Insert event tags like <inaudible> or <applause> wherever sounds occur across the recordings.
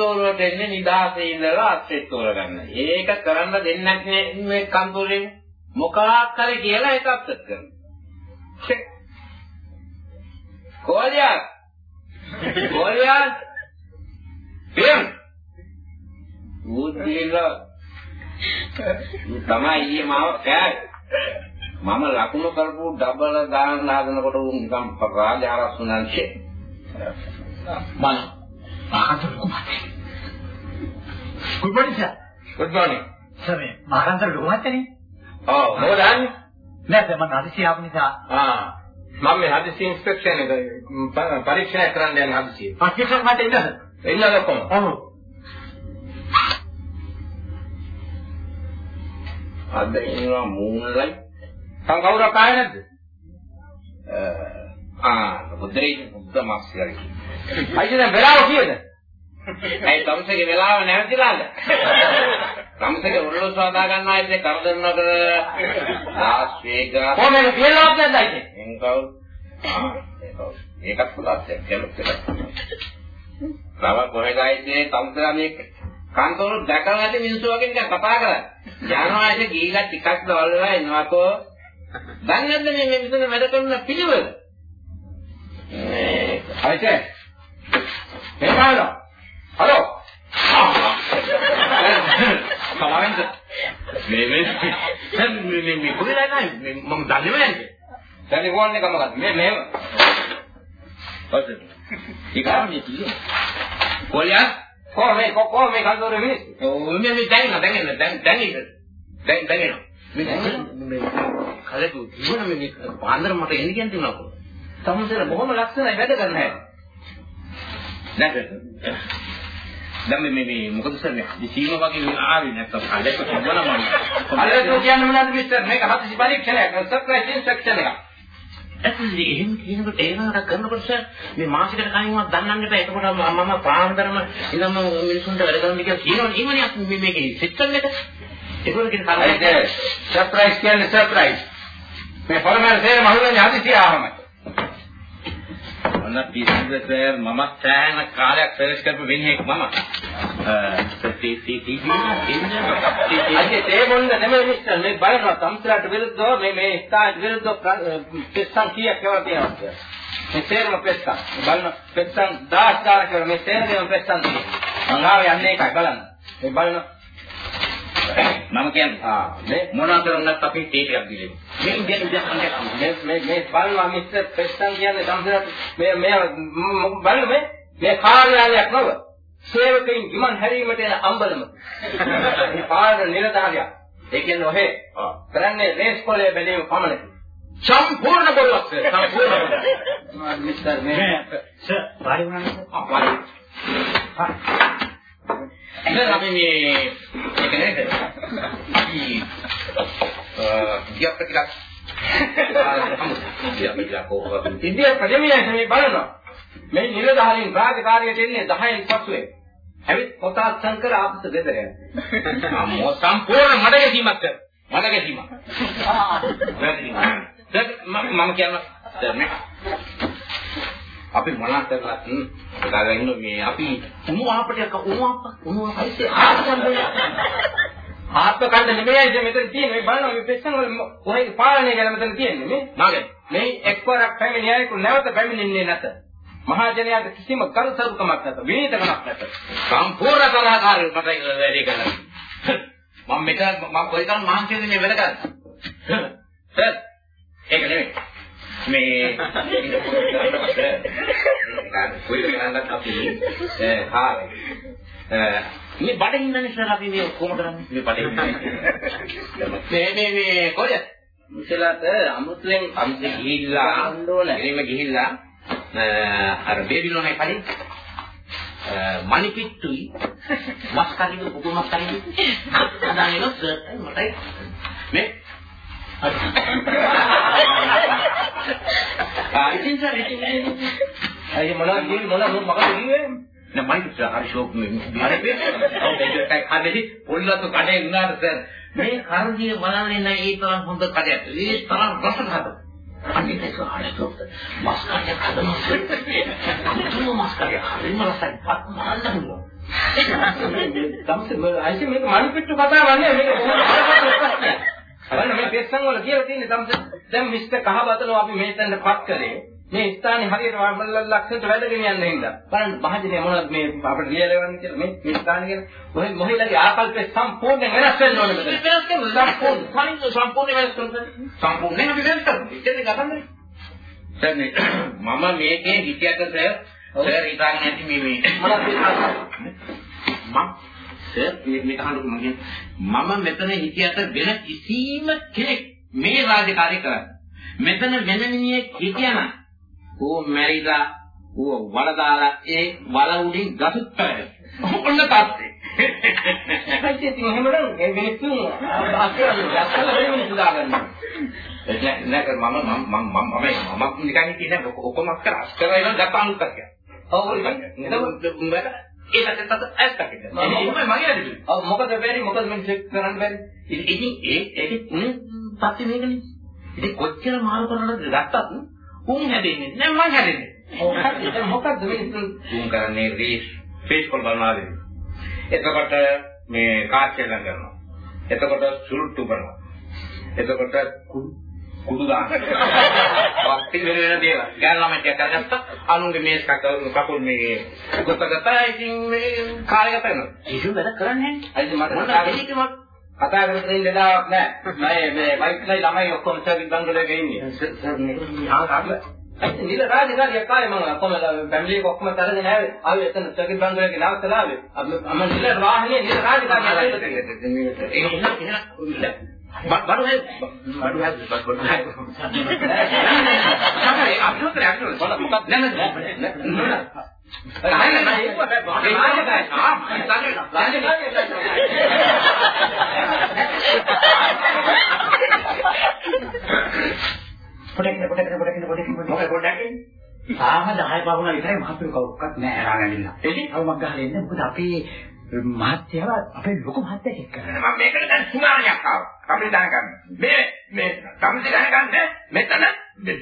කන්තෝරුවට එන්නේ නිදාසේ ඉඳලා අත්ෙත් තෝරගන්න. ඒක කරන්න දෙන්නක් නේ මේ කන්තෝරෙන් මොකක් හරි කියලා ඒක අත්ෙත් කරනවා. කොලියා කොලියා පියන් උද්දීලා තමයි ඊයේ මාව කෑවේ. මම ලකුණු කරපු ඩබල් දාන්න හදනකොට උන් නිකන් රාජ ආරස්සුනන්සේ මම Makantor Kumate. Good morning, sir. Good morning. Sir, මේ මාකන්තර ලොකුමත්තනේ. ඔව් මොකද අහන්නේ? නෑ සර් මම හදිසිය ආපු නිසා. ආ මම මේ හදිසි ඉන්ස්පෙක්ෂන් එක පරීක්ෂණය කරන්න යන හදිසිය. පස්සේ මට ඉන්නද? එන්නද කොහොම? ඔව්. අද ඉන්නවා මූණලයි. තව කවුරක් ආවේ නැද්ද? ආ බුද්ධරේ බුද්ධ මාස්ටර්. අයියෝ දැන් වෙලාව කීයද? ඇයි තමසගේ වෙලාව නැවතිලාද? තමසගේ උරලොස් වදා ගන්නවා ඉතින් කරදර නොකර ලාස් වේගාස් කොහොමද කියලාවත් නැද්ද කවුද? ආ ඒකත් එක්කලුත් එකක්. නම කොහෙදයිද තමසලා මේ කාන්තෝරු දැකලා නැති මිනිස්සු වගේ නිකන් කතා කරන්නේ. යනවා ඉතින් ගිහිලා ටිකක් දවල්ලා එනවාකෝ. දන්නේ නැද්ද මේ මේ මෙතන වැඩ කරන පිළිවෙල? අයිතේ. එපාලා හලෝ කලාවෙන්ද මේ මේ මේ මේ මේ කොහෙද නැහැ මම දන්නේ නැහැ දැන් ෆෝන් එක මොකක්ද මේ මෙහෙම ඔතන ඊගාමී කියේ කොලියා? කොහොමද කොහොමද මේ කන්දෝර මිනිස් ඔව් මේ මේ දැන් දැන් තමසර බොහොම ලක්ෂණයි වැඩ කරන්න හැටි නැද්ද? දැන් මේ මේ මොකද සර් මේ සීම වගේ ආවේ නැත්තම් අදක සම්බන මම. අදක කියන්නේ මොනවද මිස්ටර් මේක හදිසි පරීක්ෂණයක් සර්ප්‍රයිස් ඉන්ස්ට්‍රක්ෂන් එක. ඇත්තටම එහෙම කියනකොට ඒකට කරනකොට සර් මේ මාසිකට කයින්වත් දන්නන්න එපා. එතකොට මම පාන්දරම ඉඳන් මිනිසුන්ට වැඩ කරන්න කියලා කියනවනේ. එහෙමනේ මේ මේකේ සිස්ටම් එක. ඒකවල කියන කාරණා සර්ප්‍රයිස් කියන්නේ සර්ප්‍රයිස්. මේ ෆෝර්මල් සේම අහුවෙන්නේ හදිසි ආවමයි. ඔන්න පිස්සුද සර් මම සෑහෙන කාලයක් සර්ච් කරපු වෙන්නේ මම. අද ඒ මොන්න නෙමෙයි මිස්ටර් මේ බලනවා සම්සලට විරුද්ධව මේ මේ ස්ථානට විරුද්ධව පෙස්සන් කීයක් කියලා තියෙනවා. මේ සේරම පෙස්සන්. බලන පෙස්සන් 10 ගානක් කියලා මේ සේරම පෙස්සන් තියෙනවා. මං ආවේ යන්නේ එකයි බලන්න. මේ බලන මම කියන්නේ ආ මේ මොනවා කරන්නත් අපි තේ ටිකක් දිලෙමු. මේ ඉන්දියන් ඉන්දියන් මේ මේ මේ බලනවා මිස්ටර් පෙස්සන් කියන්නේ සම්සරත් මේ මේ බලන්න මේ මේ කාර්යාලයක් නව. සේවකයින් ගිමන් හැරීමට එන අම්බලම. මේ පාර නිලධාරියා. ඒ කියන්නේ ඔහෙ කරන්නේ රේස් පොලේ බැලීම පමණයි. සම්පූර්ණ බොරුවක් සම්පූර්ණ. මිස්ටර් මේ සර් සර්. ආ පාරි. එහෙනම් අපි මේ ඒක නේද? අපි ගියක් ටිකක් ඉන්දියා ප්‍රජමියන් මේ බලනවා. මේ නිලධාරීන් රාජකාරියට එන්නේ 10න් පසුවේ. ඇවිත් පොතාත් සංකර ආපස ගෙදර යනවා. අම්මෝ සම්පූර්ණ මඩ ගැසීමක් කර. මඩ ගැසීමක්. මම කියනවා දැන් මේ අපි මොනවා කරලා දාගෙන ඉන්න මේ අපි උණු ආපටයක් උණු ආප උණු ආපයිසේ ආපකන්නේ ආත්ම කණ්ඩ නෙමෙයි මෙතන තියෙන්නේ. මේ බලනවා මේ පෙස්සන් වල කොහේ පාලනය කරලා මෙතන තියෙන්නේ මේ? මගේ මේ එක්වරක් පැමිණියයිකු නැවත පැමිණෙන්නේ නැත. මහජනයාට කිසිම කරුසරුකමක් නැත. විනීතකමක් නැත. සම්පූර්ණ තරහකාරී මට වැඩි කරලා මම මෙතන මම කොයිතරම් මහන්සියද මේ වැඩ කරන්නේ? සර් ඒක නෙමෙයි. මේ කොයි කරන්නත් අපි ඒ හාරේ මේ බඩගින්නනේ සර් අපි මේ කොහොම කරන්නේ? මේ බඩගින්න මේ මේ මේ කොහෙද මුසලට අමුතුවෙන් අමුතු ගිහිල්ලා ඕන. එහෙම ගිහිල්ලා අර බේබිලෝනේ කලින් මණිපිට්ටුයි මස් කරිනු පුපු මස් කරිනු අදාගෙන සර් මටයි. මේ <laughs> ආ ඉතින් සර් ඉතින් අය මොනවද කියන්නේ මොනවද මොකද කිව්වේ නෑ මයික් හරි ෂෝක් මේ හරි. මේ කඩේ පොල්ලතු කඩේ උනාට සර්. මේ කරදිය බලන්නේ නැහැ ඒ තරම් හොඳ කඩයක්. ඒ තරම් රසට හදලා අනිත් එක ආලසොත් මස් කඩේ හදනවා තුන මස් කඩේ. හරිම රසයි. පත් මරන්න පුළුවන්. තමයි අයිති මේක මණිපිට්ටු කතාවක් නේ මේක කොහොමද? බලන්න මේ පෙස්සන් වල කියලා තියෙන්නේ තමයි දැන් මිස්ටර් කහබතලෝ අපි මේතැනටපත් කරේ. මේ ස්ථානේ හරියට ලක්ෂණයට වැඩගෙන යන්න හින්දා. බලන්න මහජනයා මොනවද මේ අපිට ලියලවන්නේ කියලා. මේ මේ ස්ථානේ කියන මොහේ මොහේලගේ ආකල්පේ සම්පූර්ණයෙන් වෙනස් වෙන්න ඕනේ මෙතන. වෙනස් කරන්න සම්පූර්ණ. කලින් සම්පූර්ණ වෙනස් කරන්න සම්පූර්ණයෙන් අපි වෙනස් කරමු. ඉතින් ගතන්නේ දැන් මම මේකේ හිතියට සර් සර් හිතාගෙන ඇති මේ මේ. මම සර් මේ කහඬු මම මම මෙතන හිතියට වෙන කිසිම කෙනෙක් මේ රාජකාරී කරන්නේ. මෙතන වෙන මිනිහෙක් හිටියනම් ඌ මැරිලා ඌ වල දාලා ඒ වල උඩින් ගසුත් කරගෙන ඔන්න තාත්තේ ඉතින් එහෙමනම් ඒ මිනිස්සු අක්කලා දැක්කලා වෙන මිනිස්සු දාගන්නවා එතන නේද මම මම මම මම මම නිකන් කියන ඔක්කොම අක්කර අස්කරලා ඉන්න දැක්කානුත් කරගෙන ඔව් ඒක ඒකට තත් ඇත්තට මම මගේ අදිට ඔව් මොකද බැරි මොකද මම චෙක් කරන්න බැරි ඉතින් ඒ ඒක පස්සේ මේකනේ. ඉතින් කොච්චර මාරු කරනවද ගත්තත් උන් හැදෙන්නේ. නෑ මං හැදෙන්නේ. මොකක්ද? මේ උන් කරන්නේ රීස් ෆේස් කොල් බලනවා එතකොට මේ කාච්චෙල්ලම් කරනවා. එතකොට සුරුට්ටු කරනවා. එතකොට කුඩු දානවා වක්ති වෙන වෙන දේවල්. ගෑන ළමයි ටික කරගත්තා අනුන්ගේ මේස් කකුල් මේ ගොතගත්තා ඉතින් මේ කාලය ගත කරනවා කිසි වැඩ කරන්නේ. නැහැ අයිති මට කතා කරගෙන වෙලාවක් නැහැ. මම මේ වයිෆ්ලයි ළමයි ඔක්කොම සර්විස් බංගලෝරේ ඉන්නේ. සර් මේක ආගන්න. ඇයි නිල රාජකාරිය කාලේ මම කොහොම ෆැමිලි ඔක්කොම තරගෙන ආවේ. ආවේ එතන සර්විස් බංගලෝරේ නවත්තලා ආවේ. මම නිල වාහනේ නිල රාජකාරිය බඩු හැ බඩු හැ බඩු හැ සමහර අපිට අපිට මොකක්ද නෑ. නෑ නෑ නෑ ඒක බෑ රාජකාරිය ආ පොඩකින් පොඩකින් පොඩකින් පොඩකින් මොකද පොඩකින් සාම 10 පවුන විතරයි මහතුරු කවුරක්වත් නෑ හරාගන්න. එදි අවමක් ගහලා ඉන්නේ මොකද අපේ මහත්යව අපේ ලොකු මහත්යෙක් එක්ක කරනවා. මම මේකට දැන් සුමානියක් ආවා. අපිට දැනගන්න. මේ මේ තමයි දැනගන්න මෙතන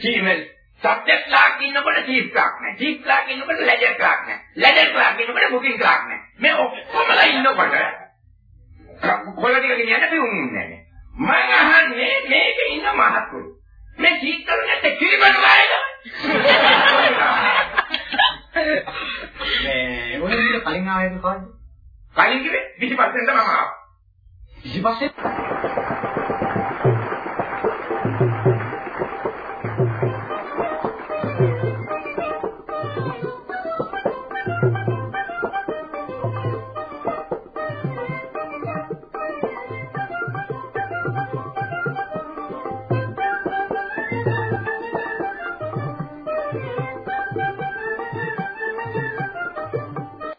ජීමල් සබ්ජෙක්ට් ලාක් ඉන්නකොට චීෆ් ක්ලාක් නෑ. චීෆ් ක්ලාක් ඉන්නකොට ලෙජර් ක්ලාක් නෑ. ලෙජර් ක්ලාක් ඉන්නකොට බුකින් ක්ලාක් නෑ. මේ ඔක්කොමලා ඉන්නකොට කොල්ල ටික ගෙනියන්න පියුම් ඉන්නේ නෑ. මම අහන්නේ මේකේ ඉන්න මහත්තුරු. මේ සීතල නැත්te කිරිබඩ වයද? මේ ඔය විදිහට කලින් ආවේද කොහොමද? කලින් කිව්වේ 25 වෙනිදා මම ආවා. 25